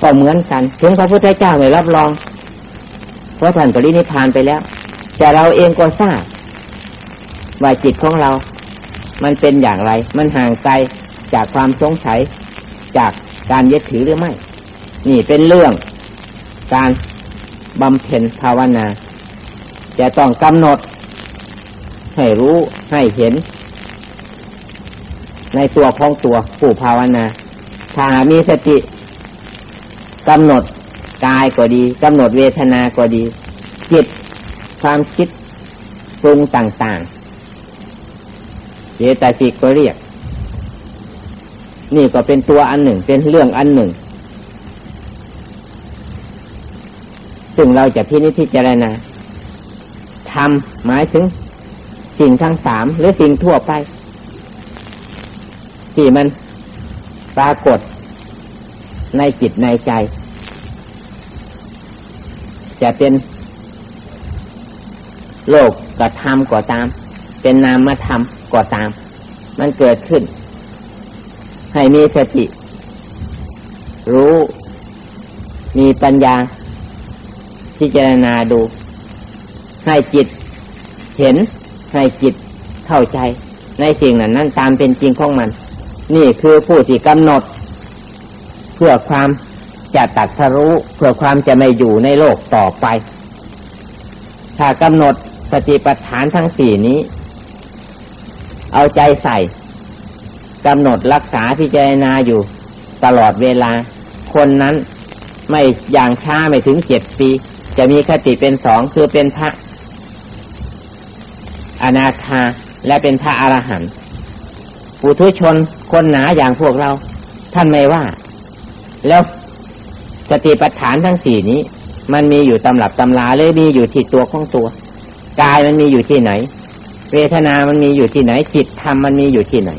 ก็เหมือนกัน ถึงพระพุทธเจ้าไม่รับรอง เพราะท่านปรินิพานไปแล้ว แต่เราเองก็ทราบว่าจิตของเรา มันเป็นอย่างไร มันห่างไกลจากความสงสัยจากการยึดถือหรือไม่ นี่เป็นเรื่อง การบำเพ็ญภาวนา จะต้องกำหนด ให้รู้ให้เห็น ในตัวของตัวผู้ภาวนา ถ้ามีสติ กำหนดกายก็ดีกำหนดเวทนาก็ดีจิตความคิดปรุงต่างๆเจตสิกก็เรียก นี่ก็เป็นตัวอันหนึ่ง เป็นเรื่องอันหนึ่ง ซึ่งเราจะพินิจพิจารณาทำหมายถึง สิ่งทั้งสามหรือสิ่งทั่วไป ที่มันปรากฏในจิตในใจ จะเป็นโลกกระทำก่อตาม เป็นนามธรรมก่อตาม มันเกิดขึ้น ให้มีสติ รู้ มีปัญญา พิจารณาดู ให้จิตเห็น ให้จิตเข้าใจ ในสิ่งนั้นนั้นตามเป็นจริงของมัน นี่คือผู้ที่กำหนด เพื่อความ จะตัดสรู้เพื่อความจะไม่อยู่ในโลกต่อไป ถ้ากำหนดสติปัฏฐานทั้งสี่นี้ เอาใจใส่กำหนดรักษาพิจารณาอยู่ตลอดเวลา คนนั้นไม่อย่างช้าไม่ถึงเจ็ดปี จะมีคติเป็นสองคือเป็นพระอนาคาและเป็นพระอรหันต์ปุถุชนคนหนาอย่างพวกเรา ท่านไม่ว่า แล้ว สติปัฏฐานทั้งสี่นี้ มันมีอยู่ตำรับตำราเลยมีอยู่ที่ตัวของตัวกายมันมีอยู่ที่ไหน เวทนามันมีอยู่ที่ไหน จิตธรรมมันมีอยู่ที่ไหน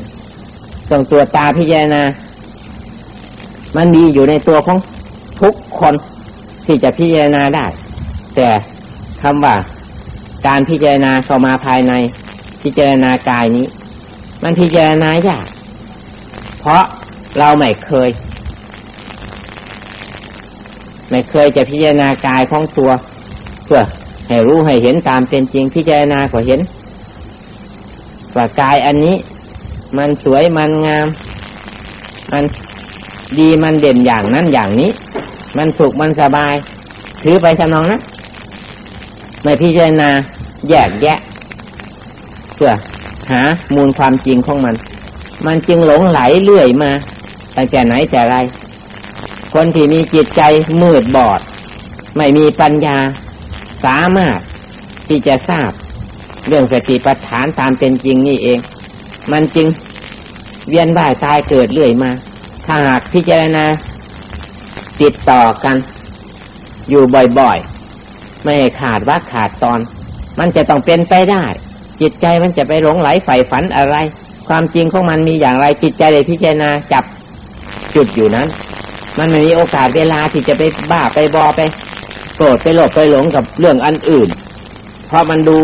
ตรงตัวตาพิจารณา มันมีอยู่ในตัวของทุกคนที่จะพิจารณาได้ แต่คำว่าการพิจารณาเข้ามาภายใน พิจารณากายนี้ มันพิจารณายากเพราะเราไม่เคย ไม่เคยจะพิจารณากายของตัว เพื่อให้รู้ให้เห็นตามเป็นจริงพิจารณาก็เห็นว่ากายอันนี้ มันสวยมันงาม มันดีมันเด่นอย่างนั้นอย่างนี้ มันสุขมันสบาย ถือไปสนองนะไม่พิจารณาแยกแยะ เพื่อหามูลความจริงของมัน มันจึงหลงไหลเรื่อยมาตั้งแต่ไหนแต่ไร คนที่มีจิตใจมืดบอด ไม่มีปัญญา สามารถที่จะทราบ เรื่องสติปัฏฐานตามเป็นจริงนี่เอง มันจึงเวียนว่ายตายเกิดเรื่อยมา ถ้าหากพิจารณาติดต่อกัน อยู่บ่อยๆ ไม่ขาดว่าขาดตอน มันจะต้องเป็นไปได้ จิตใจมันจะไปหลงไหลใฝ่ฝันอะไร ความจริงของมันมีอย่างไรจิตใจเลยพิจารณาจับจุดอยู่นั้น มันไม่มีโอกาสเวลาที่จะไปบ้าไปบอไปโกรธไปโลภไปหลงกับเรื่องอันอื่น เพราะมันดู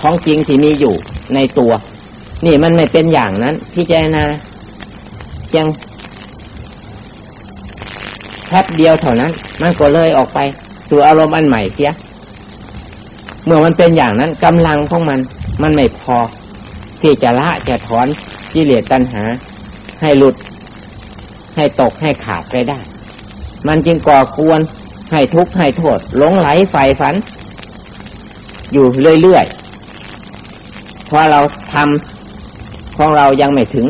ของจริงที่มีอยู่ในตัว นี่มันไม่เป็นอย่างนั้นพิจารณายังแค่เดียวเท่านั้น มันก็เลยออกไปสู่อารมณ์อันใหม่เสียเมื่อมันเป็นอย่างนั้นกำลังของมัน มันไม่พอ ที่จะละจะถอนกิเลสตัณหา ให้หลุด ให้ตกให้ขาดไปได้ มันจึงก่อกวนให้ทุกข์ให้โทษหลงไหลใฝ่ฝัน อยู่เรื่อยๆเพราะเราทำของเรายังไม่ถึง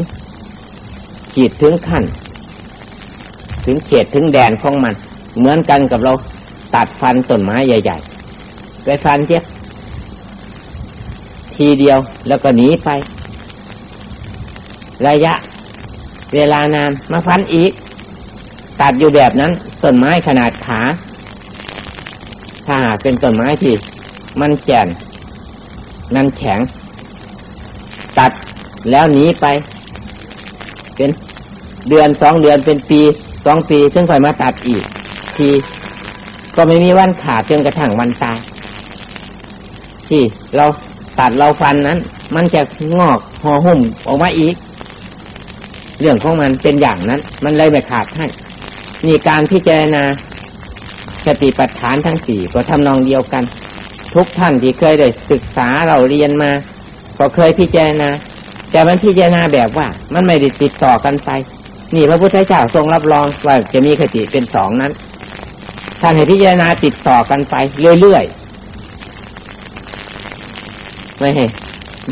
ขีดถึงขั้น ถึงเขตถึงแดนของมัน เหมือนกันกับเราตัดฟันต้นไม้ใหญ่ๆไปฟันเจ็บทีเดียวแล้วก็หนีไป ระยะ เวลานานมาฟันอีก ตัดอยู่แบบนั้นต้นไม้ขนาดขา ถ้าหากเป็นต้นไม้ที่ มันแก่นมันแข็ง ตัดแล้วหนีไป เป็นเดือนสองเดือนเป็นปีสองปีซึ่งค่อยมาตัดอีก ทีก็ไม่มีวันขาดจนกระทั่งวันตายที่เราตัดเราฟันนั้น มันจะงอกห่อหุ้มออกมาอีก เรื่องของมันเป็นอย่างนั้น มันเลยไม่ขาดให้ นี่การพิจารณาสติปัฏฐานทั้งสี่ก็ทำนองเดียวกัน ทุกท่านที่เคยได้ศึกษาเราเรียนมา ก็เคยพิจารณาแต่มันพิจารณาแบบว่า มันไม่ได้ติดต่อกันไป นี่พระพุทธเจ้าทรงรับรองว่าจะมีคติเป็นสองนั้นท่านให้พิจารณาติดต่อกันไปเรื่อยๆไม่ให้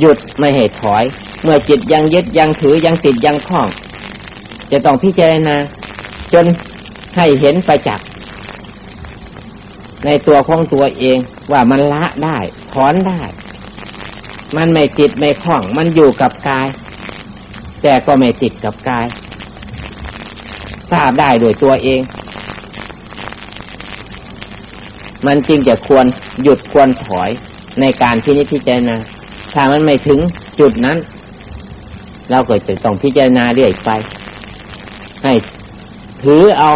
หยุดไม่ให้ถอย เมื่อจิตยังยึดยังถือยังติดยังคล้อง จะต้องพิจารณาจน ให้เห็นไปจักในตัวของตัวเองว่ามันละได้ ถอนได้ มันไม่ติดไม่คล้อง มันอยู่กับกาย แต่ก็ไม่ติดกับกาย ทราบได้โดยตัวเอง มันจริงจะควรหยุดควรถอยในการที่นิพจารณาถ้ามันไม่ถึงจุดนั้น เราก็จะต้องพิจารณาเรื่อยไป ให้ถือเอา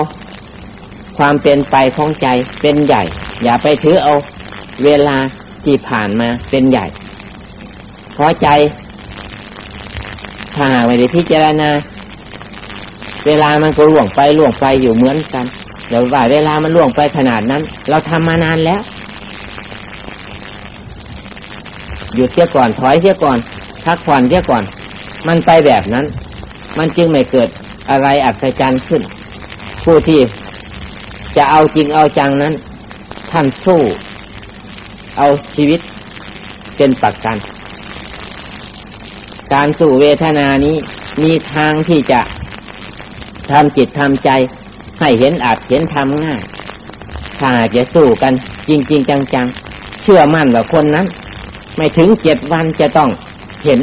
ความเป็นไปของใจเป็นใหญ่ อย่าไปถือเอา เวลาที่ผ่านมาเป็นใหญ่เพราะใจถ้าหากไม่ได้พิจารณา เวลามันก็ล่วงไปล่วงไปอยู่เหมือนกันเดี๋ยวว่าเวลามันล่วงไปขนาดนั้น เราทำมานานแล้วหยุดเสียก่อนถอยเสียก่อนพักผ่อนเสียก่อน มันไปแบบนั้น มันจึงไม่เกิดอะไรอัศจรรย์ขึ้น ผู้ที่ จะเอาจริงเอาจังนั้น ท่านสู้ เอาชีวิตเป็นประกัน การสู้เวทนานี้มีทางที่จะทำจิตทำใจ ให้เห็นอาจเห็นทำง่าย ถ้าจะสู้กันจริงจริงจังๆ เชื่อมั่นว่าคนนั้น ไม่ถึงเจ็ดวันจะต้องเห็น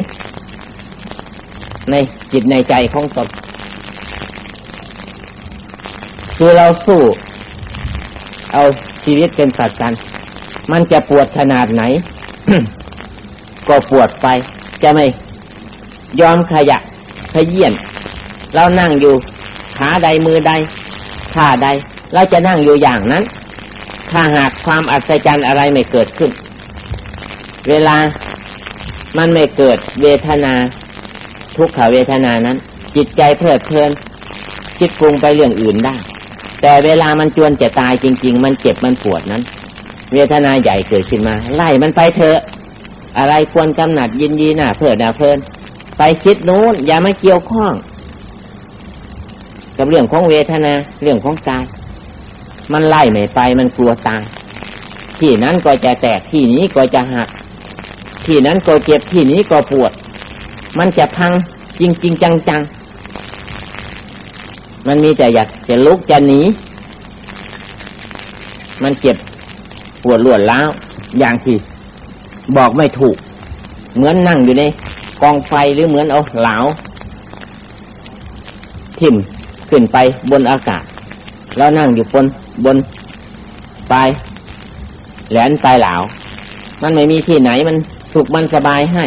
ในจิตในใจของตนคือเราสู้ เอาชีวิตเป็นสัตว์กัน มันจะปวดขนาดไหน ก็ปวดไป จะไม่ยอมขยะขยี้ยนเรานั่งอยู่ขาใดมือใดท่าใด เราจะนั่งอยู่อย่างนั้น ถ้าหากความอัศจรรย์อะไรไม่เกิดขึ้น เวลามันไม่เกิดเวทนา ทุกขเวทนานั้น จิตใจเพลิดเพลินคิดปรุงไปเรื่องอื่นได้ แต่เวลามันจวนจะตายจริง ๆ มันเจ็บมันปวดนั้น เวทนาใหญ่เกิดขึ้นมา ไล่มันไปเถอะ อะไรควรกำหนัดยินดีน่ะเพลิดน่ะเพลิน ไปคิดนู้นอย่ามาเกี่ยวข้อง กับเรื่องของเวทนาเรื่องของกาย มันไล่ไม่ไปมันกลัวตาย ที่นั้นก็จะแตกที่นี้ก็จะหัก ที่นั้นก็เจ็บที่นี้ก็ปวด มันจะพังจริงจริงจังจัง มันมีแต่อยากจะลุกจะหนี มันเจ็บปวดรวดล้าวอย่างที่บอกไม่ถูก เหมือนนั่งอยู่ในกองไฟหรือเหมือนเอาเหลาทิ่มขึ้นไปบนอากาศ แล้วนั่งอยู่บนบนปลายแหลนปลายเหลามันไม่มีที่ไหนมันสุขมันสบายให้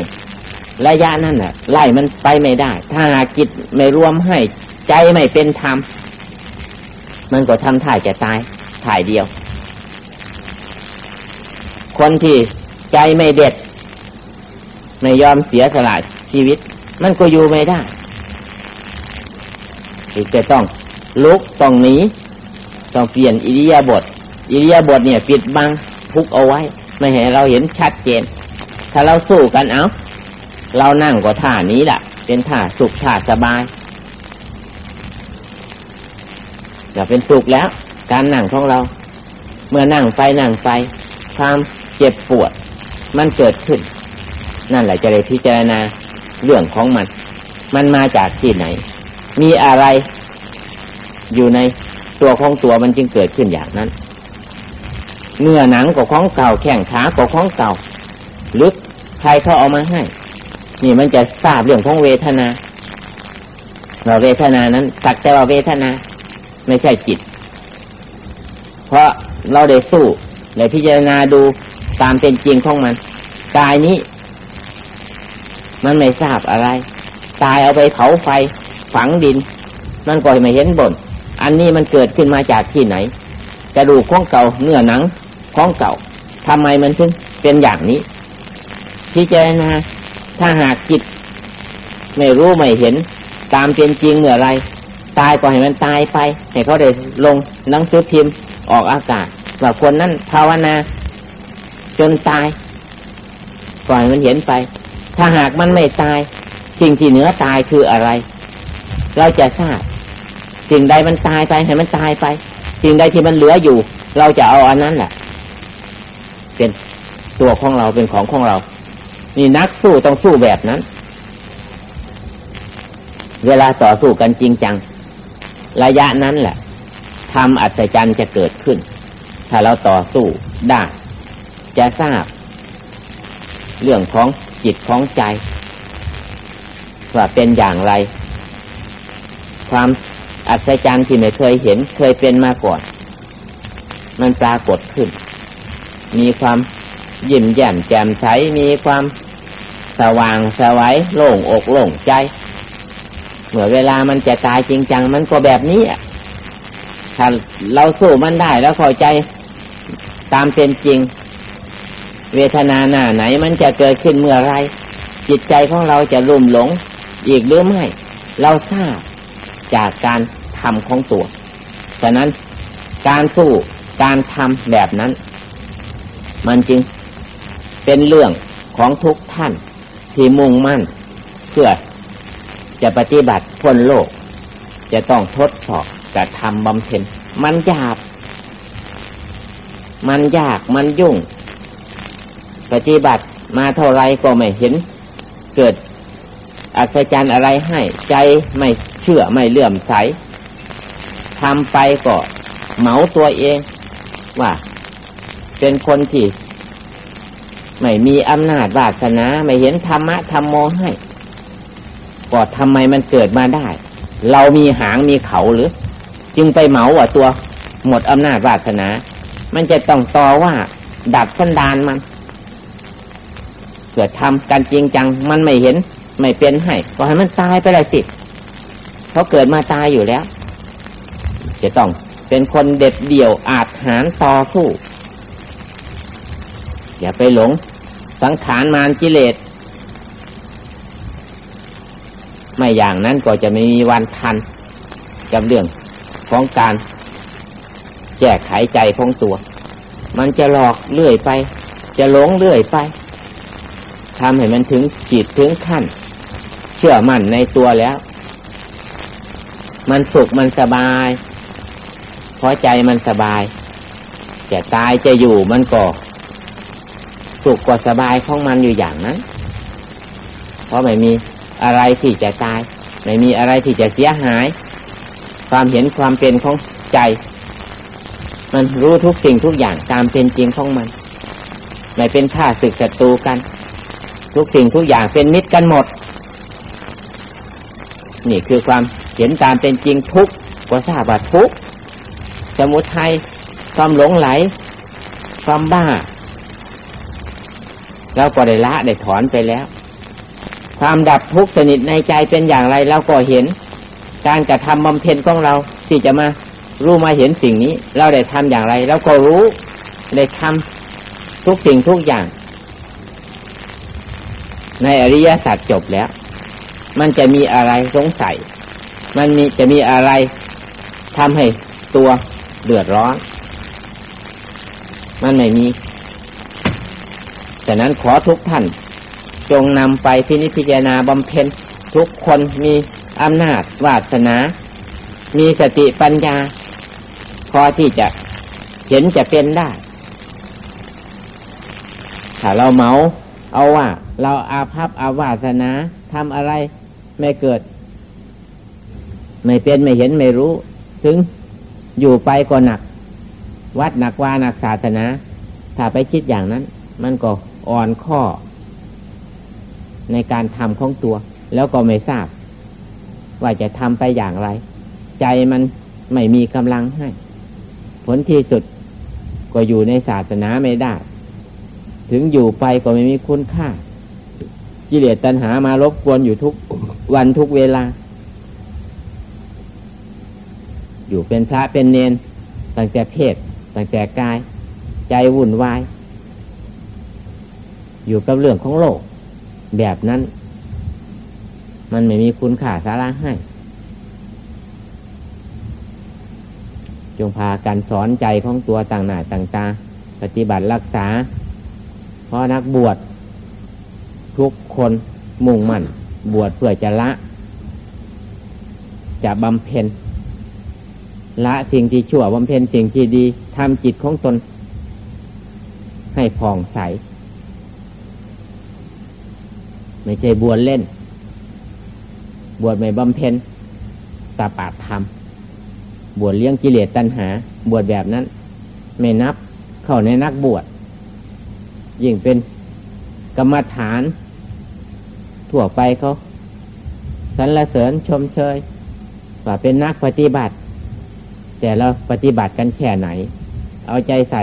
ระยะนั่นแหละไล่มันไปไม่ได้ ถ้าหากจิตไม่รวมให้ ใจไม่เป็นธรรม มันก็ทำท่ายจะตาย ถ่ายเดียว คนที่ใจไม่เด็ด ไม่ยอมเสียสละชีวิต มันก็อยู่ไม่ได้จะต้องลุกต้องหนีต้องเปลี่ยนอิริยาบถอิริยาบถเนี่ยปิดบังทุกเอาไว้ ไม่ให้เราเห็นชัดเจน ถ้าเราสู้กันเอาเรานั่งก็ท่านี้แหละเป็นท่าสุขท่าสบาย จะเป็นสุขแล้ว การนั่งของเรา เมื่อนั่งไปนั่งไป ความเจ็บปวด มันเกิดขึ้น นั่นแหละจะได้พิจารณาเรื่องของมัน มันมาจากที่ไหน มีอะไรอยู่ในตัวของตัวมันจึงเกิดขึ้นอย่างนั้นเนื้อหนังก็ของเก่าแข้งขาก็ของเก่าลึกใครเขาเอามาให้ นี่มันจะทราบเรื่องของเวทนาเราเวทนานั้นสักแต่ว่าเวทนา ไม่ใช่จิต เพราะเราได้สู้ได้พิจารณาดูตามเป็นจริงของมันกายนี้ มันไม่ทราบอะไร ตายเอาไปเผาไฟ ฝังดิน มันก็ไม่เห็นบนอันนี้มันเกิดขึ้นมาจากที่ไหนกระดูกของเก่าเนื้อหนังของเก่าทำไมมันถึงเป็นอย่างนี้พิจารณาถ้าหากจิต ไม่รู้ไม่เห็น ตามเป็นจริงเมื่อไร ตายก็ให้มันตายไปให้เขาได้ลงหนังสือพิมพ์ออกอากาศว่าคนนั้นภาวนา จนตายปล่อยมันเห็นไป ถ้าหากมันไม่ตาย สิ่งที่เหนือตายคืออะไร เราจะทราบ สิ่งใดมันตายไปให้มันตายไป สิ่งใดที่มันเหลืออยู่ เราจะเอาอันนั้นแหละเป็นตัวของเราเป็นของของเรา นี่นักสู้ต้องสู้แบบนั้น เวลาต่อสู้กันจริงจัง ระยะนั้นแหละทำอัศจรรย์จะเกิดขึ้น ถ้าเราต่อสู้ได้ จะทราบ เรื่องของจิตของใจ ว่าเป็นอย่างไร ความอัศจรรย์ที่ไม่เคยเห็นเคยเป็นมาก่อน มันปรากฏขึ้น มีความยิ้มแย้มแจ่มใสมีความสว่างสวัยโล่งอกโล่งใจ เมื่อเวลามันจะตายจริงจังมันก็แบบนี้ถ้าเราสู้มันได้แล้วเข้าใจตามเป็นจริง เวทนาหน้าไหนมันจะเกิดขึ้นเมื่อไร จิตใจของเราจะลุ่มหลง อีกหรือไม่ เราทราบจากการทำของตัวฉะนั้นการสู้การทำแบบนั้น มันจึงเป็นเรื่องของทุกท่านที่มุ่งมั่น เพื่อ จะปฏิบัติพ้นโลก จะต้องทดสอบกระทำบำเพ็ญมันยาก มันยากมันยุ่ง ปฏิบัติมาเท่าไรก็ไม่เห็น เกิดอัศจรรย์อะไรให้ใจไม่เชื่อไม่เลื่อมใสทำไปก็เหมาตัวเอง ว่า เป็นคนที่ไม่มีอำนาจวาสนาไม่เห็นธรรมะธรรมโมให้ ก็ทำไมมันเกิดมาได้ เรามีหางมีเขาหรือ จึงไปเหมาว่าตัวหมดอำนาจวาสนา มันจะต้องต่อว่า ดับสันดานมัน เกิดทำกันจริงจัง มันไม่เห็น ไม่เป็นให้ก็ให้มันตายไปเลยสิเขาเกิดมาตายอยู่แล้ว จะต้องเป็นคนเด็ดเดี่ยวอาจหารต่อสู้อย่าไปหลงสังขารมารกิเลส ไม่อย่างนั้นก็จะไม่มีวันทันกับเรื่องของการแก้ไขใจของตัว มันจะหลอกเรื่อยไป จะหลงเรื่อยไปทำให้มันถึงจิตถึงขั้น เชื่อมั่นในตัวแล้ว มันสุขมันสบายเพราะใจมันสบาย จะตายจะอยู่มันก็สุขกว่าสบายของมันอยู่อย่างนั้น เพราะไม่มี อะไรที่จะตาย ไม่มีอะไรที่จะเสียหาย ความเห็นความเป็นของใจ มันรู้ทุกสิ่งทุกอย่างตามเป็นจริงของมัน ไม่เป็นข้าศึกศัตรูกัน ทุกสิ่งทุกอย่างเป็นมิตรกันหมด นี่คือความเห็นตามเป็นจริงทุกก็ทราบว่าทุกสมุทัยความหลงไหล ความบ้าเราก็ได้ละได้ถอนไปแล้ว ความดับทุกข์สนิทในใจเป็นอย่างไรเราก็เห็น การกระทำบำเพ็ญของเราที่จะมารู้มาเห็นสิ่งนี้ เราได้ทำอย่างไรเราก็รู้ได้ทำทุกสิ่งทุกอย่าง ในอริยสัจจบแล้ว มันจะมีอะไรสงสัย มันมีจะมีอะไรทำให้ตัวเดือดร้อน มันไม่มีแต่นั้นขอทุกท่าน จงนำไปพินิจพิจารณาบำเพ็ญทุกคนมีอำนาจวาสนา มีสติปัญญา พอที่จะเห็นจะเป็นได้ ถ้าเราเมาเอาว่า เราอาภัพอาวาสนาทำอะไรไม่เกิด ไม่เป็นไม่เห็นไม่รู้ ถึงอยู่ไปก็หนัก วัดหนักว่าหนักศาสนา ถ้าไปคิดอย่างนั้น มันก็อ่อนข้อ ในการทำของตัว แล้วก็ไม่ทราบ ว่าจะทำไปอย่างไร ใจมันไม่มีกำลังให้ ผลที่สุดก็อยู่ในศาสนาไม่ได้ ถึงอยู่ไปก็ไม่มีคุณค่ากิเลสตัณหามารบกวนอยู่ทุกวันทุกเวลา อยู่เป็นพระเป็นเนนตั้งแต่เพศตั้งแต่กาย ใจวุ่นวาย อยู่กับเรื่องของโลก แบบนั้น มันไม่มีคุณค่าสาระให้ จงพากันสอนใจของตัวต่างหน้าต่างตา ปฏิบัติรักษา เพราะนักบวชทุกคนมุ่งมั่น บวชเพื่อจะละ จะบำเพ็ญละสิ่งที่ชั่วบำเพ็ญสิ่งที่ดีทำจิตของตน ให้ผ่องใส ไม่ใช่บวชเล่น บวชไม่บำเพ็ญตาปาดธรรมบวชเลี้ยงกิเลสตัณหา บวชแบบนั้น ไม่นับเข้าในนักบวชยิ่งเป็นกรรมฐาน ทั่วไปเขาสรรเสริญชมเชยว่าเป็นนักปฏิบัติ แต่เราปฏิบัติกันแค่ไหน เอาใจใส่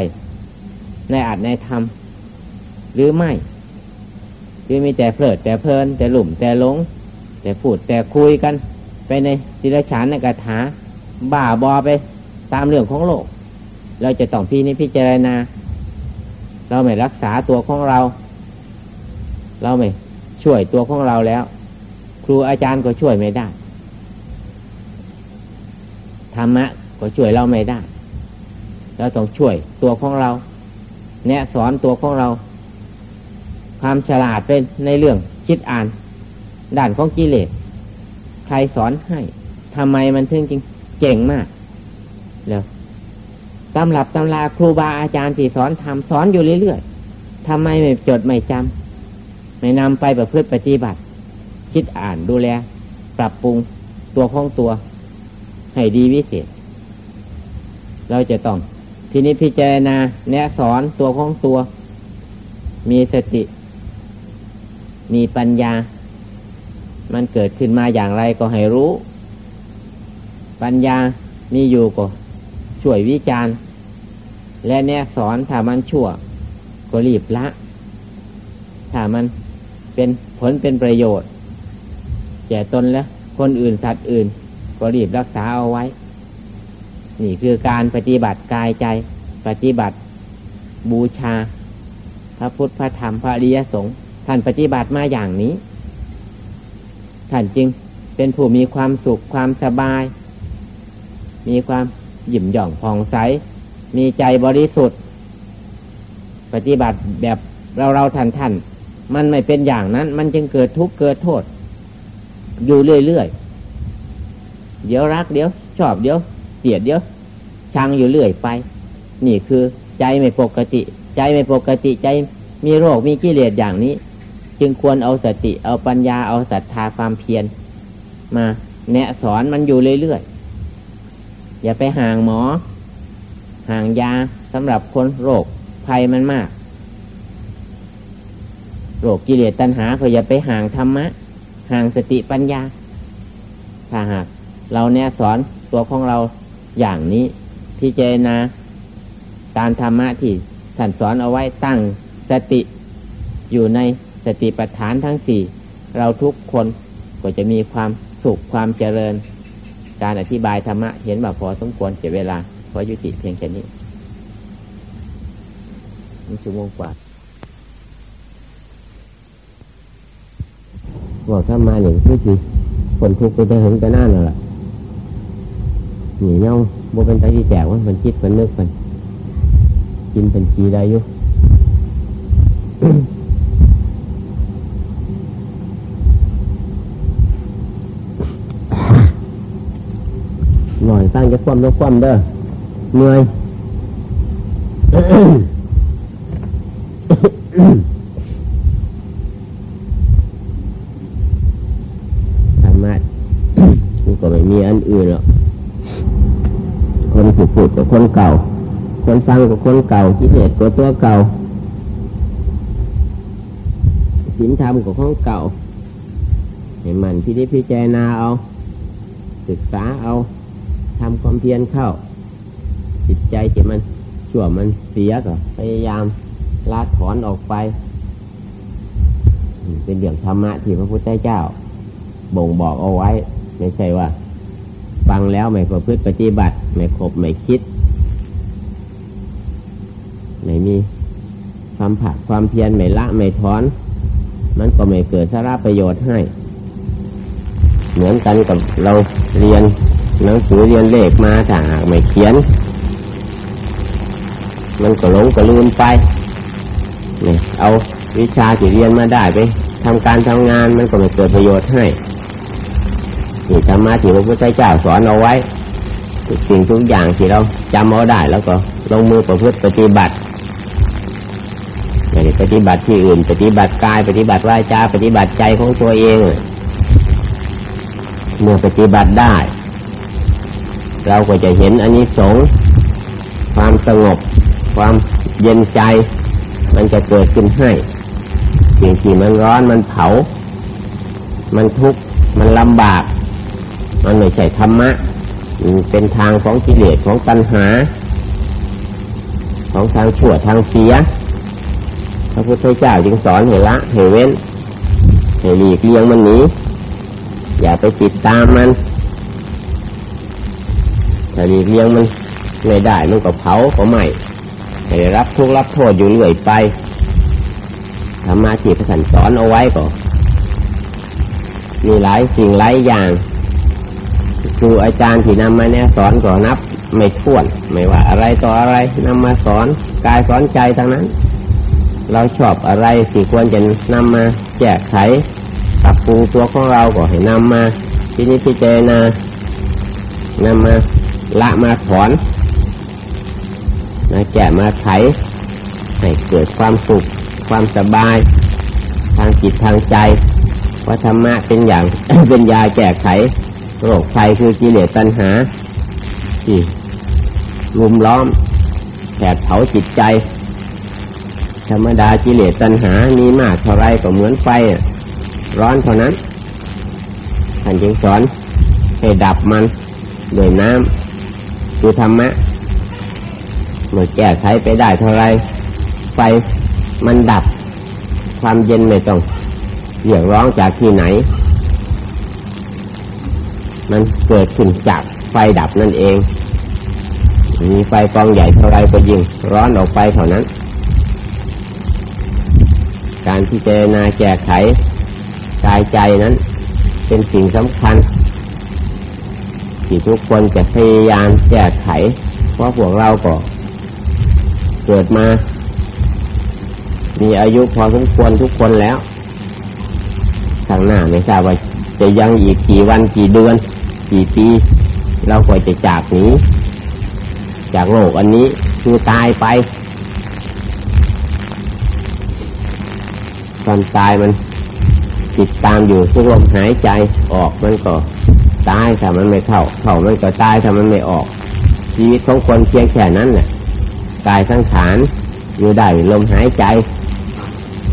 ในอัดในธรรมหรือไม่ หรือมีแต่เพลิดแต่เพลิน แต่หลุ่มแต่หลง แต่พูดแต่คุยกัน ไปในศิลฉานในกถาบ้าบอไปตามเรื่องของโลก เราจะต้องพี่นี้พิจารณา เราไม่รักษาตัวของเรา เราไม่ช่วยตัวของเราแล้ว ครูอาจารย์ก็ช่วยไม่ได้ธรรมะก็ช่วยเราไม่ได้ เราต้องช่วยตัวของเรา แนะสอนตัวของเรา ความฉลาดเป็นในเรื่องคิดอ่านด่านของกิเลสใครสอนให้ทำไมมันถึงจริงเก่งมากแล้วตำรับตำราครูบาอาจารย์ที่สอนทำสอนอยู่เรื่อยๆทำไมไม่จดไม่จำไม่นำไปประพฤติปฏิบัติ คิดอ่านดูแล ปรับปรุงตัวของตัว ให้ดีวิเศษ เราจะต้อง ทีนี้พิจารณาแนะสอนตัวของตัว มีสติ มีปัญญา มันเกิดขึ้นมาอย่างไรก็ให้รู้ ปัญญามีอยู่ก็ช่วยวิจารณ์ และแนะสอนถ้ามันชั่ว ก็รีบละ ถ้ามันเป็นผลเป็นประโยชน์ แก่ตนและคนอื่นสัตว์อื่น ก็รีบรักษาเอาไว้ นี่คือการปฏิบัติกายใจ ปฏิบัติ บูชา พระพุทธพระธรรมพระอริยสงฆ์ ท่านปฏิบัติมาอย่างนี้ ท่านจึงเป็นผู้มีความสุขความสบาย มีความหยิ่มหย่องผ่องใส มีใจบริสุทธิ์ ปฏิบัติแบบเราเราทันทันมันไม่เป็นอย่างนั้น มันจึงเกิดทุกข์เกิดโทษ อยู่เรื่อยๆ เดี๋ยวรักเดี๋ยวชอบเดี๋ยวเกลียดเดี๋ยวชังอยู่เรื่อยไป นี่คือใจไม่ปกติ ใจไม่ปกติใจมีโรคมีกิเลสอย่างนี้ จึงควรเอาสติเอาปัญญาเอาศรัทธาความเพียรมาแนะสอนมันอยู่เรื่อยๆ อย่าไปห่างหมอ ห่างยาสำหรับคนโรคภัยมันมาก โรคกิเลสตัณหาเขาอย่าไปห่างธรรมะ ห่างสติปัญญา ถ้าหากเราแนะสอนตัวของเราอย่างนี้พิจารณาการธรรมะที่ท่นสอนเอาไว้ตั้งสติอยู่ใน สติปัฏฐานทั้งสี่เราทุกคนก็จะมีความสุขความเจริญ การอธิบายธรรมะเห็นว่าพอสมควรเสียเวลาพอยุติเพียงแค่นี้มีชั่วโมงกว่าบอกถ้ามาหนึ่งคือสิคนทุกข์ก็จะเห็นกันหน้านั่นแหละหนีเน่าโบเป็นใจที่แจกว่ามันคิดมันนึกมันกินเป็นชีได้อยู่หน่อยตั้งจะ คว่ำแล้วคว่ำเด้อเหนื่อยธรรมะมันก็ไม่มีอันอื่นหรอกคนผูดผูดกับคนเก่า คนฟังกับคนเก่าคิดเหตุกับตัวเก่าศีลธรรมกับของเก่าเห็นมันที่ได้พิจารณาเอา ศึกษาเอา ทำความเพียรเข้า จิตใจจะมันชั่วมันเสียก็พยายามลาถอนออกไป เป็นเรื่องธรรมะที่พระพุทธเจ้า บ่งบอกเอาไว้ ไม่ใช่ว่า ฟังแล้วไม่ประพฤติปฏิบัติ ไม่ครบไม่คิด ไม่มีความผักความเพียรไม่ละไม่ถอน มันก็ไม่เกิดสาระประโยชน์ให้ เหมือนกันกับเราเรียน หนังสือเรียนเลขมาถ้าหากไม่เขียน มันก็หลงก็ลืมไปเนี่ยเอาวิชาที่เรียนมาได้ไปทำการทำงานมันก็ไม่เกิดประโยชน์ให้ที่ธรรมะที่พระพุทธเจ้าสอนเอาไว้ทุกสิ่งทุกอย่างที่เราจำเอาได้แล้วก็ลงมือประพฤติปฏิบัติไม่ได้ปฏิบัติที่อื่น ปฏิบัติกายปฏิบัติวาจาปฏิบัติใจของตัวเองเมื่อปฏิบัติได้ เราก็จะเห็นอันนี้สงความสงบ ความเย็นใจ มันจะเกิดขึ้นให้สิ่งที่มันร้อนมันเผา มันทุกข์มันลำบาก มันไม่ใช่ธรรมะ เป็นทางของกิเลสของตัณหา ของทางชั่วทางเสียพระพุทธเจ้าจึงสอนเหละเหเว้นเหหลีกเลี่ยงมันหนีอย่าไปติดตามมัน ถ้าหลีกเลี่ยงมันไม่ได้มันก็เผาก็ไหม่ให้รับทุกข์รับโทษอยู่เรื่อยไปธรรมะที่พระสันสอนเอาไว้ก็มีหลายสิ่งหลายอย่างครูอาจารย์ที่นำมาเนี่ยสอนก็นับ ไม่ท้วน ไม่ว่าอะไรต่ออะไรนำมาสอนกายสอนใจทั้งนั้น เราชอบอะไรสิ่ควรจะนำมาแก้ไขปรับปรุงตัวของเราก็ให้นำมาที่นี้ที่เจนานำมา ละมาถอนมาแก้มาไขให้เกิดความสุข ความสบาย ทางจิตทางใจว่าธรรมะเป็นอย่างเป็นยาแก้ไขโรคภัยคือกิเลสตัณหา ที่รุมล้อมแผดเผาจิตใจ ธรรมดากิเลสตัณหามีมากเท่าไรก็เหมือนไฟร้อนเท่านั้นท่านจึงสอนให้ดับมันด้วยน้ำ คือธรรมะเมื่อแก้ไขไปได้เท่าไรไฟมันดับ ความเย็นไม่ต้องเรียกร้องจากที่ไหน มันเกิดขึ้นจากไฟดับนั่นเอง มีไฟกองใหญ่เท่าไรก็ยิ่งร้อนออกไปเท่านั้น การที่เจนาแก้ไขกายใจนั้น เป็นสิ่งสำคัญ ที่ทุกคนจะพยายามแก้ไข เพราะพวกเราก็เกิดมา มีอายุพอสมควรทุกคนแล้วทางหน้าไม่ทราบว่าจะยังอีกกี่วันกี่เดือน กี่ปี เราควรจะจากนี้ จากโลกอันนี้คือตายไปความตายมันติดตามอยู่ทุกลมหายใจออกมันก็ ตายถ้ามันไม่เข้าเข้ามันก็ตายถ้ามันไม่ออก ชีวิตของคนเพียงแค่นั้นแหละกายสังขารอยู่ได้ลมหายใจ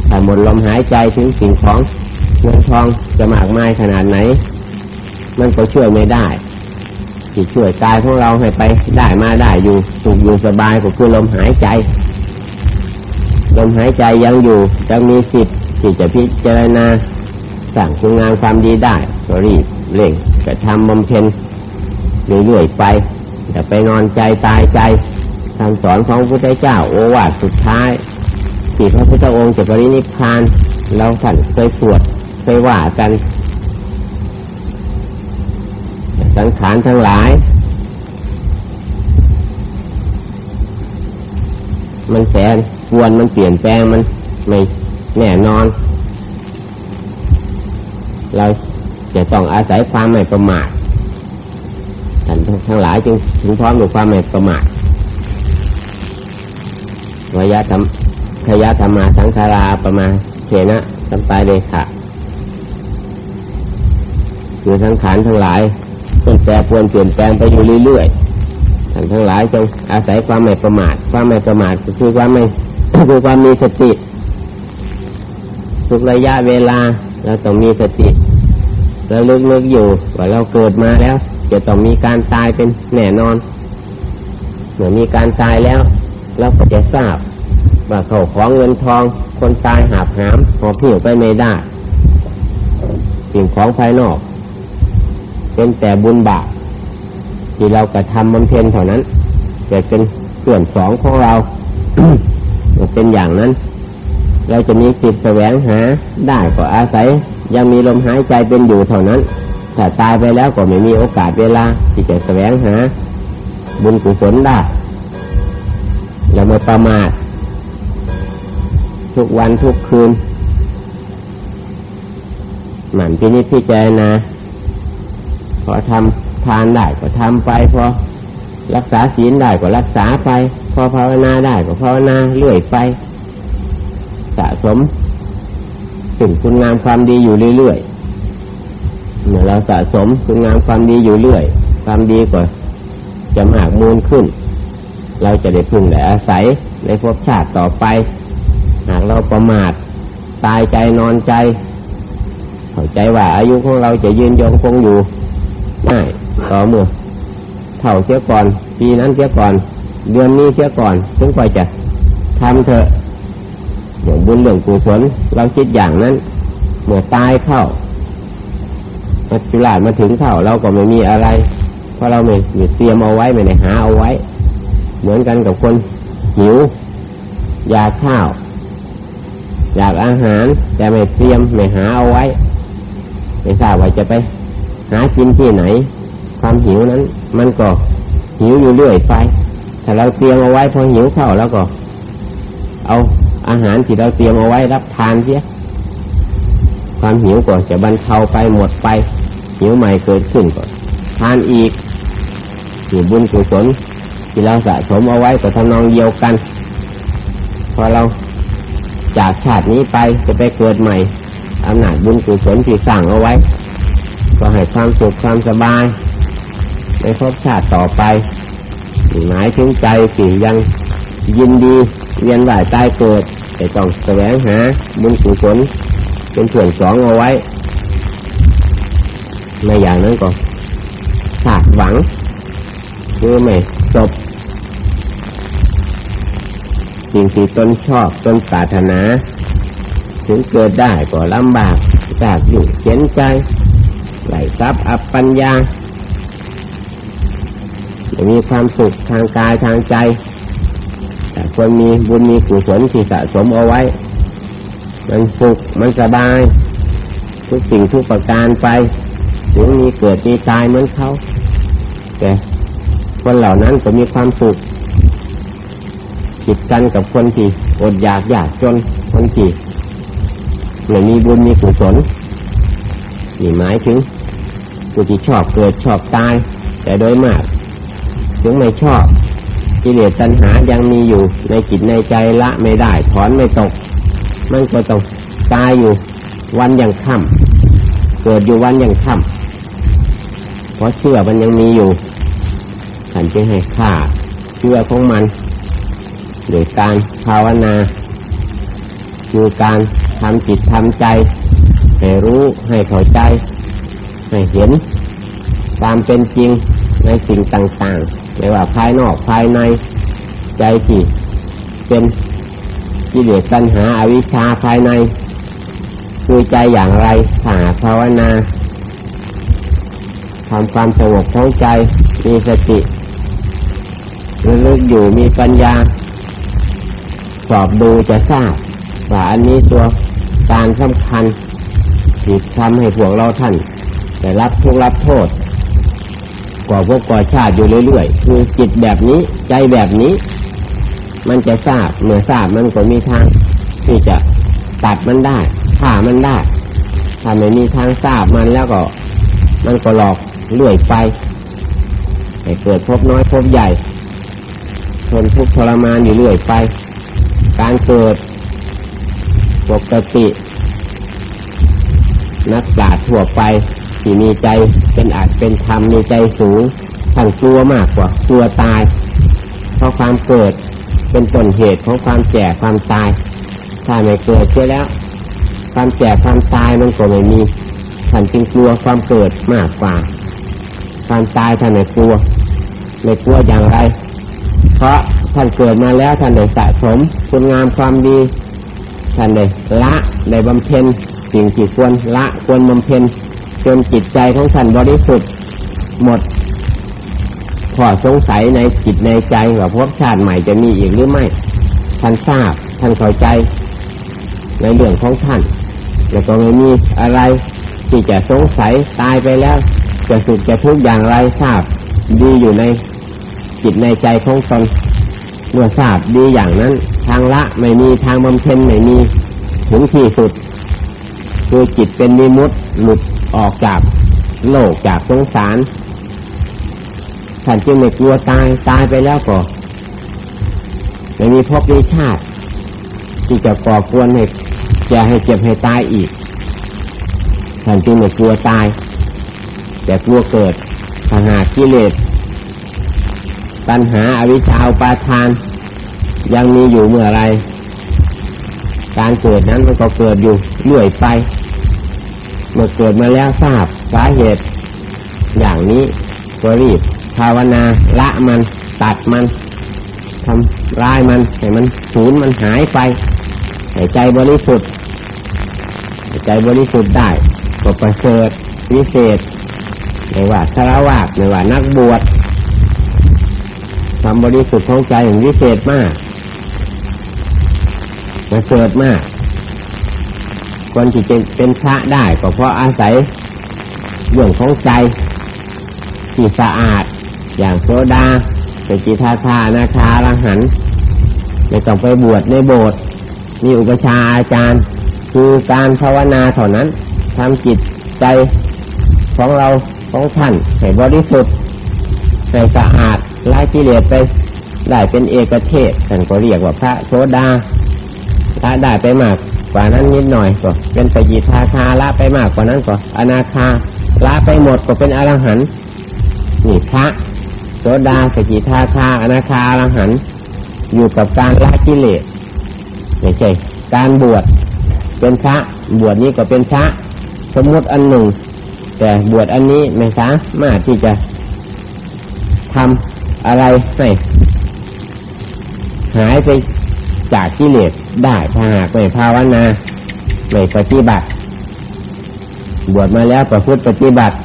ถ้าหมดลมหายใจถึงสิ่งของเงินทองจะมากมายขนาดไหน มันก็ช่วยไม่ได้ที่ช่วยกายของเราให้ไปได้มาได้อยู่สุขอยู่สบายก็คือลมหายใจ ลมหายใจยังอยู่จะมีสิทธิ์ที่จะพิจารณาสั่งคุณงานความดีได้ก็รีบเร่ง ระทำบำเพ็ญเรื่อยๆไปอย่าไปนอนใจตายใจคำสอนของพระพุทธเจ้าโอวาทสุดท้ายที่พระพุทธองค์จะปรินิพพานเราท่นเคยสวดเคยว่ากัน สังขารทั้งหลาย มันแสนวนมันเปลี่ยนแปลงมันไม่แน่นอน เรา จะต้องอาศัยความไม่ประมาทท่านทั้งหลายจึงถึงพร้อมด้วยความไม่ประมาทวิยะธรรมขยะธรรมาสังขาราประมาเถนะสัมปายเลยค่ะคือสังขารทั้งหลายต้นแปรปวนเปลี่ยนแปลงไปอยู่เรื่อยๆท่านทั้งหลายจงอาศัยความไม่ประมาท ความไม่ประมาทคือความไม่คือความมีสติทุกระยะเวลาเราต้องมีสติ ราลึกนึกอยู่ ว่าเราเกิดมาแล้ว จะต้องมีการตายเป็นแน่นอน เมื่อมีการตายแล้วเราก็จะทราบว่าเขาของเงินทอง คนตายหาบหามหอบหิวไปไม่ได้สิ่งของภายนอก เป็นแต่บุญบาปที่เรากระทำมันเพียนเท่านั้นจะเป็นส่วนสองของเราเป็นอย่างนั้น เราจะมีสิทธิ์แสวงหาได้ก็อาศัย ยังมีลมหายใจเป็นอยู่เท่านั้น ถ้าตายไปแล้วก็ไม่มีโอกาสเวลา ที่จะแสวงหา บุญกุศลได้เราม่ประมาททุกวันทุกคืน หมั่นพินิจพิจารณาพอทำทานได้ก็ทำไปพอรักษาศีลได้ก็รักษาไป พอภาวนาได้ก็ภาวนาเรื่อยไป สะสม ถึงคุณงามความดีอยู่เรื่อยๆเมื่อเราสะสมคุณงามความดีอยู่เรื่อย ความดีก็จะมากมูลขึ้น เราจะได้พึ่งได้อาศัยในภพชาติต่อไป หากเราประมาทตายใจนอนใจเข้าใจว่าอายุของเราจะยืนยงคงอยู่ง่ต่อเมื่อเท่าเสียก่อน ปีนั้นเสียก่อน เดือนนี้เสียก่อนถึงค่อยจะทำเถอะ เรื่องบุญเรื่องกุศลเราคิดอย่างนั้น เมื่อตายเข้ามาจุฬามาถึงเข้าเราก็ไม่มีอะไร เพราะเราไม่ไม่เตรียมเอาไว้ไม่ได้หาเอาไว้ เหมือนกันกับคนหิว อยากข้าว อยากอาหาร แต่ไม่เตรียมไม่หาเอาไว้ ไม่ทราบว่าจะไป หากินที่ไหน ความหิวนั้น มันก็หิวอยู่เรื่อยไปถ้าเราเตรียมเอาไว้พอหิวเข้าแล้วก็ เอา อาหารที่เราเตรียมเอาไว้รับทานเสียความหิวก็จะบรรเทาไปหมดไปหิวใหม่เกิดขึ้นก็ทานอีกอยู่บุญกุศลที่เราสะสมเอาไว้ก็ทำนองเดียวกัน พอเราจากชาตินี้ไปจะไปเกิดใหม่อำนาจบุญกุศลที่สั่งเอาไว้ ก็ให้ความสุขความสบายในภพชาติต่อไปหมายถึงใจสิ่ยังยินดีเวียนว่ายตายเกิด แต่ต้องแสวงหาบุญกุศลเป็นส่วนสองเอาไว้ในอย่างนั้นก็ขาดหวังคือไม่จบสิ่งที่ตนชอบตนปรารถนา ถึงเกิดได้ก็ลำบากจากอยู่เขียนใจไหลทรัพย์อัปปัญญาไม่มีความสุขทางกายทางใจ แต่คนมีบุญมีกุศลที่สะสมเอาไว้ มันสุขมันสบาย ทุกสิ่งทุกประการไป ถึงมีเกิดมีตายเหมือนเขาแต่คนเหล่านั้นก็มีความสุขจิตกันกับคนที่อดอยากอยากจนคนที่ไม่มีบุญมีกุศลนี่หมายถึงผู้ที่ชอบเกิดชอบตาย แต่โดยมาก ถึงไม่ชอบ กิเลสตัณหายังมีอยู่ในจิตในใจละไม่ได้ ถอนไม่ตก มันก็ต้องตายอยู่วันยังค่ำเกิดอยู่วันยังค่ำเพราะเชื่อมันยังมีอยู่ฉันจึงให้ฆ่าเชื่อของมันโดยการภาวนาคือการทำจิตทำใจ ให้รู้ให้เข้าใจ ให้เห็นตามเป็นจริงในสิ่งต่าง ๆ ไม่ว่าภายนอกภายในใจที่เป็นกิเลสตัณหาอาวิชชาภายใน คือใจอย่างไรหาภาวนาทำความสงบของใจมีสติระลึกอยู่มีปัญญา สอบดูจะทราบว่าอันนี้ตัวการสำคัญที่ทำให้พวกเราท่านได้รับทุกรับโทษ ก่อพวกก่อชาติอยู่เรื่อยๆคือจิตแบบนี้ใจแบบนี้ มันจะทราบเมื่อทราบมันก็มีทางที่จะตัดมันได้ฆ่ามันได้ถ้าไม่มีทางทราบมันแล้วก็ มันก็หลอกเลื่อยไปให้เกิดพบน้อยพบใหญ่ทนทุกข์ทรมานอยู่เรื่อยไป การเกิดปกติ นักปราชญ์ทั่วไป ที่มีใจเป็นอาจเป็นธรรมมีใจสูงท่านกลัวมากกว่ากลัวตาย เพราะความเกิดเป็นต้นเหตุของความแก่ความตาย ถ้าไม่เกิดเสียแล้ว ความแก่ความตายมันก็ไม่มีท่านจึงกลัวความเกิดมากกว่า ความตายท่านไม่กลัวไม่กลัวอย่างไร เพราะท่านเกิดมาแล้วท่านได้สะสมคุณงามความดีท่านได้ละได้บำเพ็ญสิ่งที่ควรละควรบำเพ็ญ จนจิตใจของท่านบริสุทธิ์หมดข้อสงสัยในจิตในใจว่าพบชาติใหม่จะมีอีกหรือไม่ ท่านทราบ ท่านเข้าใจ ในเรื่องของท่าน แล้วก็ไม่มีอะไร ที่จะสงสัยตายไปแล้ว จะสุขจะทุกอย่างไรทราบ ดีอยู่ในจิตในใจของตนเมื่อทราบดีอย่างนั้น ทางละไม่มีทางบำเพ็ญไม่มีถึงที่สุด คือจิตเป็นมิมุตหลุด ออกจากโลกจากสงสารท่านจึงไม่กลัวตายตายไปแล้วก็ไม่มีพบมีชาติ ที่จะก่อกวนให้จะให้เจ็บให้ตายอีกท่านจึงไม่กลัวตาย แต่กลัวเกิดถ้าหากิเลสปัญหาอาวิชชาปาทาน ยังมีอยู่เมื่อไร การเกิดนั้นมันก็เกิดอยู่เรื่อยไป เมื่อเกิดมาแล้วทราบสาเหตุ อย่างนี้ก็รีบภาวนาละมันตัดมันทำลายมันให้มันสูญมันหายไปให้ใจบริสุทธิ์ใใจบริสุทธิ์ได้ก็ประเสริฐวิเศษไม่ว่าสารวะไม่ว่านักบวชทำบริสุทธิ์ของใจอย่างวิเศษมากประเสริฐมาก คนที่เป็นเป็นพระได้ก็เพราะอาศัยเรื่องของใจที่สะอาด อย่างโซดาสจิทาทานาคาลังหันไม่ต้องไปบวชในโบสถ์มีอุปชาอาจารย์ คือการภาวนาเท่านั้นทำจิตใจของเราของท่านให้บริสุทธิ์ให้สะอาดไละกิเลสไปได้เป็นเอกเทศท่านก็เรียกว่าพระโสดาละได้ไปมาก ว่านั้นนิดหน่อยก็เป็นสจิทาคาละไปมากกว่านั้นก็อนาคาละไปหมดก็เป็นอรหันต์นี่พระโสดาสกิทาคาอนาคาอรหันต์อยู่กับการละกิเลสไม่ใช่การบวชเป็นพระบวชนี้ก็เป็นพระสมมติอันหนึ่ง แต่บวชอันนี้ไม่สามารถที่จะทำอะไรให้หายไป จากกิเลสได้ถ้าหากไม่ภาวนาไม่ปฏิบัติ บวชมาแล้วประพฤติปฏิบัติ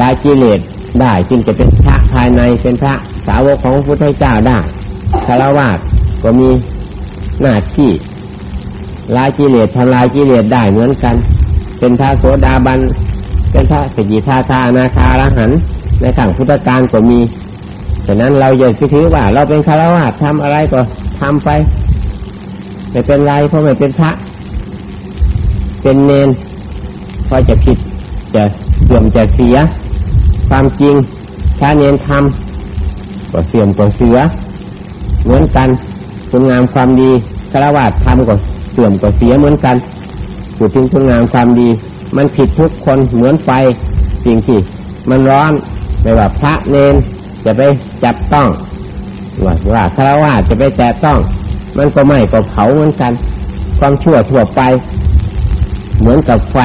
ละกิเลสได้จึงจะเป็นพระภายในเป็นพระสาวกของพระพุทธเจ้าได้คารวะก็มีหน้าที่ละกิเลสทำลายกิเลสได้เหมือนกัน เป็นพระโสดาบัน เป็นพระสกิทาทานาคารหันในทางพุทธการก็มีฉะนั้นเราอย่าถือว่าเราเป็นคารวะทำอะไรก็ ทำไป ไม่เป็นไรเพราะไม่เป็นพระ เป็นเนนพอจะผิดจะเสื่อมจะเสีย ความจริงถ้าเนนทำก็เสื่อมก็เสียเหมือนกันคุณงามความดีคารวะทำก็เสื่อมก็เสียเหมือนกันพูดถึงคุณงามความดี มันผิดทุกคนเหมือนไฟสิ่งที่มันร้อนไม่ว่าพระเนนจะไปจับต้อง ว่าว่าคารวะจะไปแตะต้อง มันก็ไม่ก็เผาเหมือนกัน ความชั่วทั่วไป เหมือนกับไฟ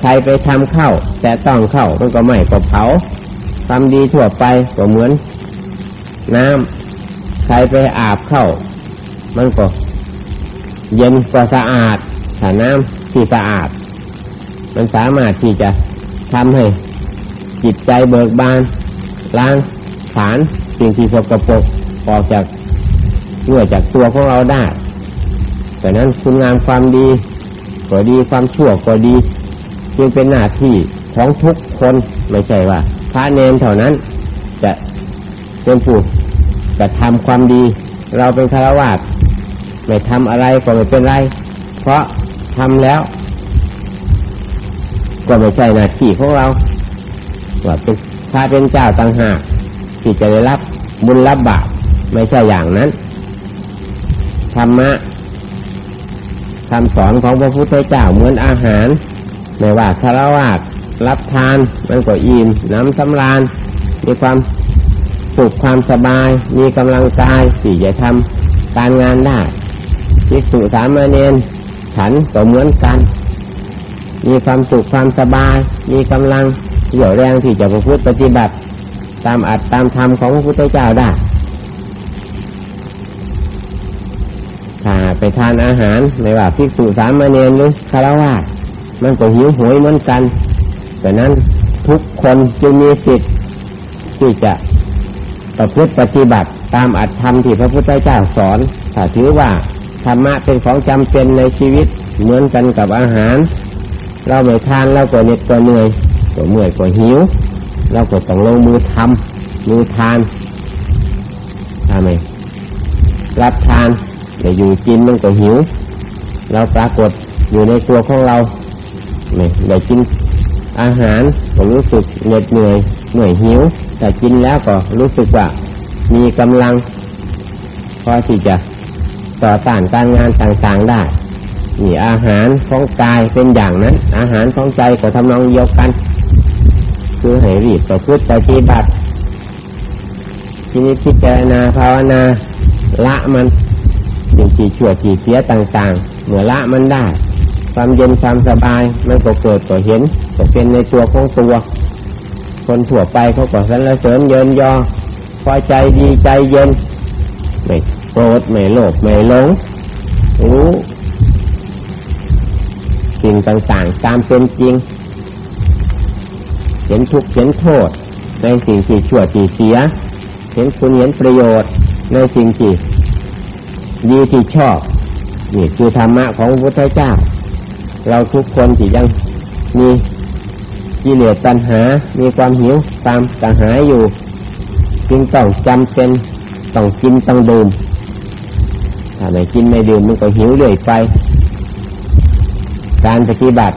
ใครไปทำเข้า แต่ต้องเข้ามันก็ไม่ก็เผาความดีทั่วไปก็เหมือน น้ำใครไปอาบเข้า มันก็ เย็นกว่าสะอาดถ้าน้ำที่สะอาด มันสามารถที่จะทำให้จิตใจเบิกบานล้างฐานสิ่งที่สกปรก ออกจากเมื่อจากตัวของเราได้แต่นั้นคุณงามความดีก็ดีความชั่วก็ดี จึงเป็นหน้าที่ของทุกคนไม่ใช่ว่าพระเนนเท่านั้น จะเป็นผู้จะทำความดี เราเป็นคารวะไม่ทำอะไรก็ไม่เป็นไร เพราะทำแล้ว ก็ไม่ใช่หน้าที่ของเราว่าเป็นพระเป็นเจ้าต่างหากที่จะได้รับบุญรับบาป ไม่ใช่อย่างนั้น ธรรมะคำสอนของพระพุทธเจ้าเหมือนอาหาร ไม่ว่าคารวะรับทานมันก็อิ่มน้ำสำราญ มีความสุขความสบาย มีกำลังกายที่จะทำการงานได้ภิกษุสามเณรฉันก็เหมือนกัน มีความสุขความสบาย มีกำลังเหี่ยวแรงที่จะประพฤติปฏิบัติ ตามอัตตามธรรมของพระพุทธเจ้าได้ ไปทานอาหาร ไม่ว่าภิกษุสามเณรหรือคารวะมันก็หิวโหยเหมือนกันดังนั้นทุกคนจึงมีสิทธิ์ที่จะประพฤติปฏิบัติตามอัตธรรมที่พระพุทธเจ้าสอนถ้าถือว่าธรรมะเป็นของจำเป็นในชีวิตเหมือนกันกับอาหาร เราไม่ทานเราก็เหน็ดก็เหนื่อยก็เมื่อยก็หิว เราก็ต้องลงมือทำมือทานถ้าาไมรับทาน แต่อยู่กินมันก็หิว เราปรากฏอยู่ในตัวของเราไม่ได้กินอาหารก็รู้สึกเหน็ดเหนื่อยเหนื่อยหิว แต่กินแล้วก็รู้สึกว่า มีกำลัง พอที่จะต่อต้านการงานต่างๆได้นี่อาหารของกายเป็นอย่างนั้น อาหารของใจก็ทำนองเดียวกัน คือให้รีบต่อพืชปฏิบัติทีนี้พิจารณาภาวนาละมัน สิ่งที่ชั่วที่เสียต่างๆ เมื่อละมันได้ ความเย็นความสบายมันก็เกิดก็เห็นก็เป็นในตัวของตัว คนทั่วไปเขาก็สรรเสริญเยินยอพอใจดีใจเย็นไม่โกรธไม่โลภไม่หลงรู้สิ่งต่างๆ ตามเป็นจริง เห็นทุกข์เห็นโทษ ในสิ่งที่ชั่วที่เสีย เห็นคุณเห็นประโยชน์ ในสิ่งที่ ดีที่ชอบนี่คือธรรมะของพระพุทธเจ้า เราทุกคนที่ยังมีกิเลสตัณหา มีความหิวตามกระหายอยู่ จึงต้องจำเป็นต้องกินต้องดื่มถ้าไม่กินไม่ดื่มมันก็หิวเรื่อยไป การปฏิบัติ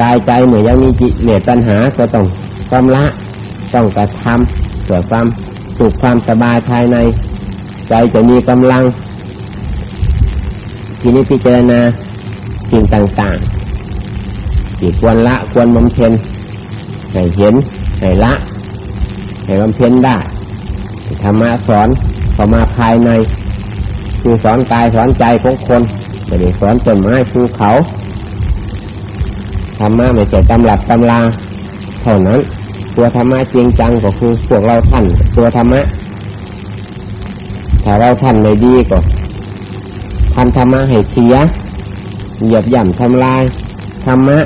กายใจเหมือนยังมีกิเลสตัณหาก็ต้องกำละต้องกระทำเพื่อความสุขความสบายภายใน ใจจะมีกำลัง ทีนี้พิจารณาสิ่งต่างๆที่ควรละควรบำเพ็ญให้เห็นให้ละให้บำเพ็ญได้ธรรมะสอนเข้ามาภายใน คือสอนกายสอนใจของคนไม่ได้สอนต้นไม้ภูเขาธรรมะไม่ใช่ตำรับตำราเท่านั้น ตัวธรรมะจริงจังก็คือพวกเราท่าน ตัวธรรมะถ้าเราท่านไม่ดีก็ำธรรมะให้เสีย เหยียบย่ำทำลายธรรมะ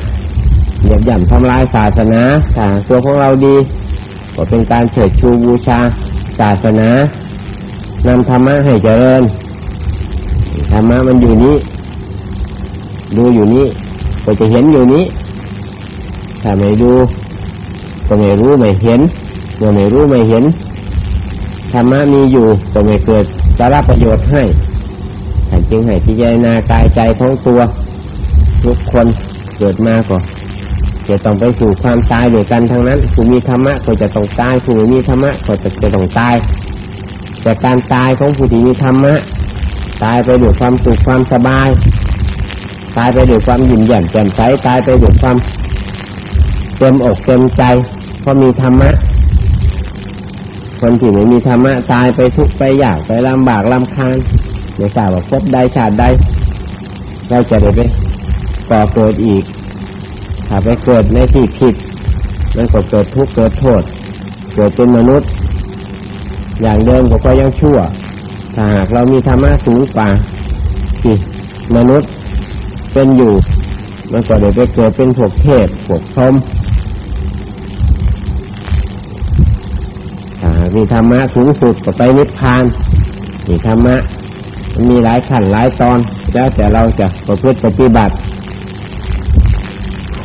เหยียบย่ำทำลายศาสนาถ้าตัวของเราดี ก็เป็นการเฉิดชูบูชาศาสนานำธรรมะให้เจริญธรรมะมันอยู่นี้ ดูอยู่นี้ ก็จะเห็นอยู่นี้ ถ้าไม่ดู ก็ไม่รู้ไม่เห็นเมื่อไม่รู้ไม่เห็นธรรมะมีอยู่ก็ไม่เกิดสาระประโยชน์ให้ จึงให้พิจารณากายใจของตัวทุกคนเกิดมาก็จะต้องไปสู่ความตายด้วยกันทั้งนั้นผู้มีธรรมะก็จะต้องตายผู้ไม่มีธรรมะก็จะจะต้องตาย แต่การตายของผู้ที่มีธรรมะตายไปด้วยความสุขความสบาย ตายไปด้วยความยิ้มแย้มแจ่มใสตายไปด้วยความเต็มอกเต็มใจเพราะมีธรรมะคนที่ไม่มีธรรมะตายไปทุกข์ไปยากไปลำบากลำคาญ ไม่ทราบว่าพบใดชาติใดเราจะได้ไปก่อเกิดอีกถ้าไปเกิดในที่ผิดมันก็เกิดทุกข์เกิดโทษ เกิดเป็นมนุษย์ อย่างเดิมก็ก็ยังชั่ว ถ้าหากเรามีธรรมะสูงกว่าที่มนุษย์เป็นอยู่ มันก็ได้ไปเกิดเป็นพวกเทพพวกพรหมถ้าหากมีธรรมะสูงสุดก็ไปนิพพานมีธรรมะ มีหลายขั้นหลายตอน แล้วแต่เราจะประพฤติปฏิบัติ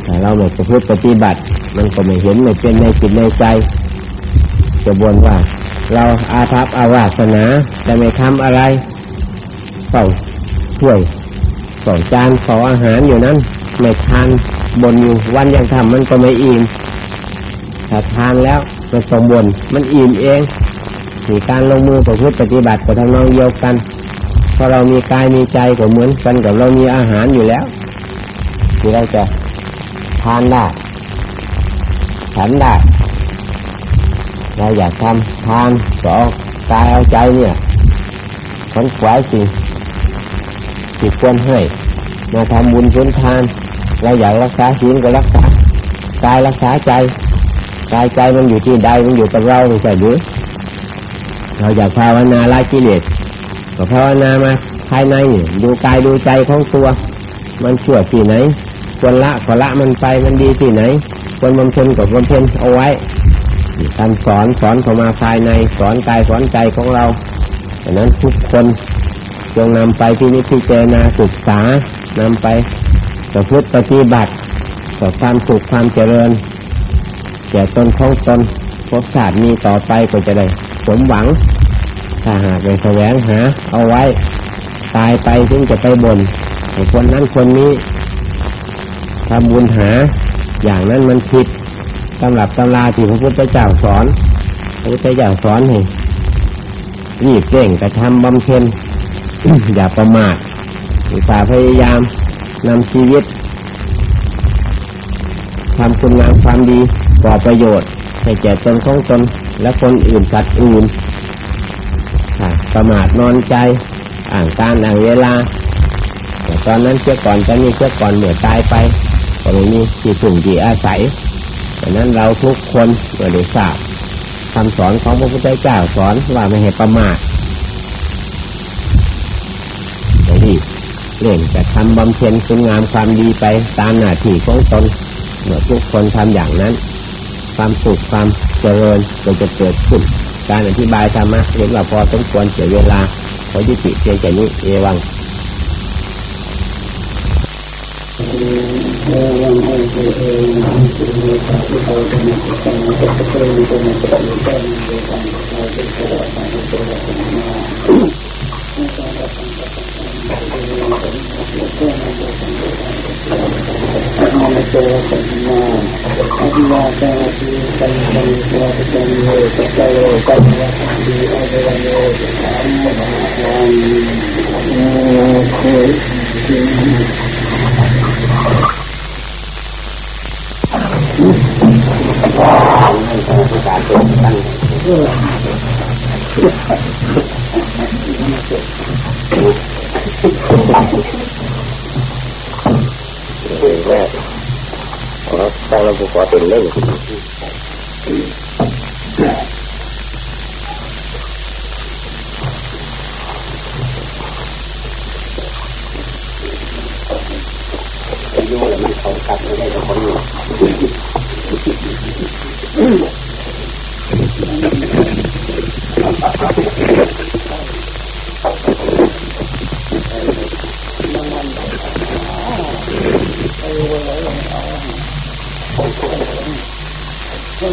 แต่เราไม่ประพฤติปฏิบัติ มันก็ไม่เห็นไม่เป็นในจิตในใจ จะบนว่า เราอาภัพอาวาสนาจะไม่ทำอะไรเฝ้าช่วยสองจานขออาหารอยู่นั้นไม่ทานบนอยู่วันยังทำมันก็ไม่อิ่มถ้าทานแล้วมันสมบูรณ์มันอิ่มเองมีการลงมือประพฤติปฏิบัติกับทางน้องเดียวกัน พอเรามีกายมีใจก็เหมือนกันกับเรามีอาหารอยู่แล้วที่เราจะทานได้ฉันได้เราอยากทำทานก็เอากายเอาใจเนี่ยขันขวายสิ่งที่ควรให้มาทำบุญสุนทาน เราอยากรักษาศีลก็รักษากายรักษาใจกายใจมันอยู่ที่ใดมันอยู่กับเราไม่ใช่หรือเราอยากภาวนาละกิเลส ก็ภาวนามาภายในดูกายดูใจของตัว มันชั่วที่ไหนควรละก็ละมันไปมันดีที่ไหนควรบำเพ็ญก็บำเพ็ญเอาไว้การสอนสอนเข้ามาภายในสอนกายสอนใจของเราดังนั้นทุกคนจงนำไปที่นิพพิจารณาศึกษานำไปประพฤติปฏิบัติต่อความสุขความเจริญแก่ตนของตนพบชาติมีต่อไปก็จะได้สมหวัง ถ้าหากไปแสวงหา เอาไว้ ตายไปถึงจะไปบนคนนั้นคนนี้ทำบุญหา อย่างนั้นมันผิดตำรับตำราที่พระพุทธเจ้าสอนพระพุทธเจ้าสอนให้รีบเร่งกระทำบำเพ็ญอย่าประมาทอุตสาห์พยายามนำชีวิตทำคุณงามความดีก่อประโยชน์ให้แก่ตนของตนและคนอื่นสัตว์อื่น ประมาทนอนใจอ่างการอ่างเวลาแต่ตอนนั้นเชื่อก่อนจะมีเชื่อก่อนเหมื่อตายไปก็ไม่มีที่สุ่งที่อาศัยดังนั้นเราทุกคนเมื่อได้ทราบคำสอนของพระพุทธเจ้าสอนว่าไม่ให้ประมาทรีบเร่งจะทำบำเพ็ญคุณงามความดีไปตามหน้าที่ของตนเมื่อทุกคนทำอย่างนั้น ความสุขความเจริญก็จะเกิดขึ้น การอธิบายธรรมะเห็นว่าพอสมควรเสียเวลาขอยุติเพียงแค่นี้เอวังเจอ กันมาอภิวเจติกันกันวากันโยกัจโยกันวาดีอะเรรมะวันโคแรกตั้งระบบความเป็นเรื่องโยนมันเขากัดไม่ได้กับคนมัน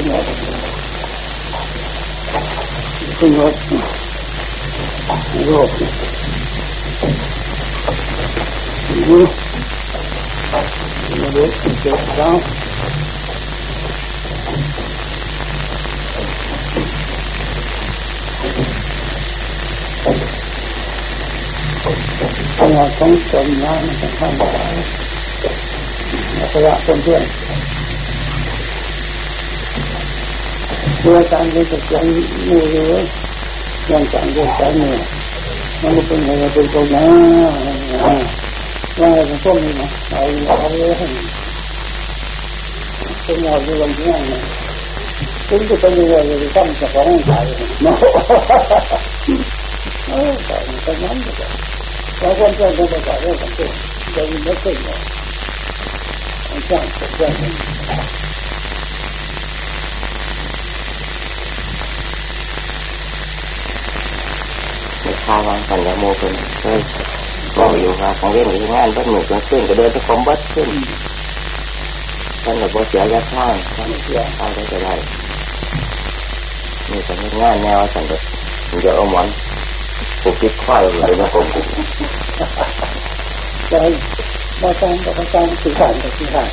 ลำเลียงนะคุณจะเป็นอะไรจะต้ องจะฟ้องใจเนาะเออแต่เป็นนั้นบางคนเพื่อนเป็นแบบนี้กันเองจะมีไม่ขึ้นเลยไม่ใช่เพื่อนาวางกันแล้วโมเป็นเฮ้ยก็อยู่ค่ะของเรื่องงานต้นหนึ่งขึ้นก็เดินจะคอมบัตขึ้นท่านกับโเสียยัดข้างท่านเสียข้างได้จะได้นี่ก็งานแนวสั่งเด็ดเดี๋ยวเอาหมอนผูกคิดควายเลยนะผมใจบาการบาการสื่อสารกับสื่อสาร